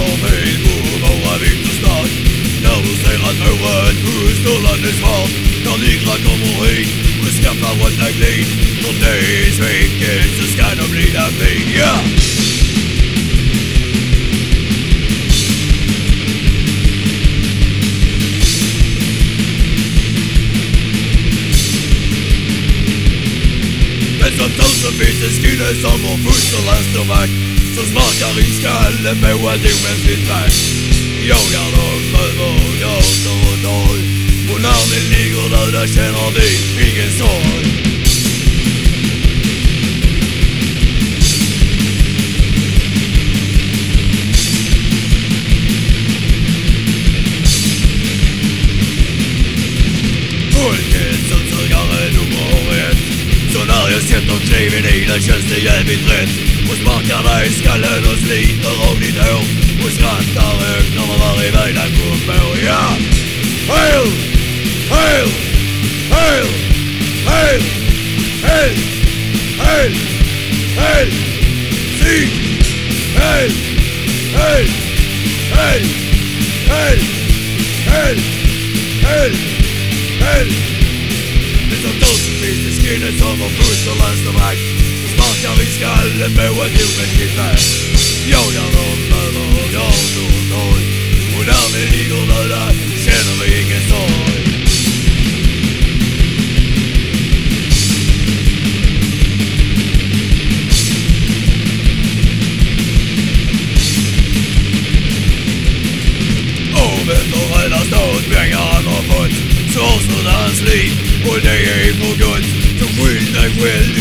for me Whom a living to Now will say like her word Who's to learn this fault Quand l'igla comme on hate like lead All days we kids Just kind bleed at me Yeah It's a thousand pieces, skin is almost first, the last of act Som sparkar i skallen på ett omänskligt vakt Jagar dem över gator och torg Och när ni ligger döda känner vi ingen sorg. Folkets utsugare nummer ett Så när jag sätter kniven i den känns det jävligt rätt. Spurtierei, skelettet sliter og de dør Og skratter høyt når man var i veien kommer Ja! Heil! Heil! Heil! Heil! Heil! Heil! Heil! Sieg! Heil! Heil! Heil! Heil! Heil! Heil! Heil! Det er så dumt hvis det skinner som om puster leser vekk skallen på omänskligt värld Jagar dem över gator och torg Och när vi ligger döda känner vi ingen sorg Så hans liv och det är gott Så skyll dig själv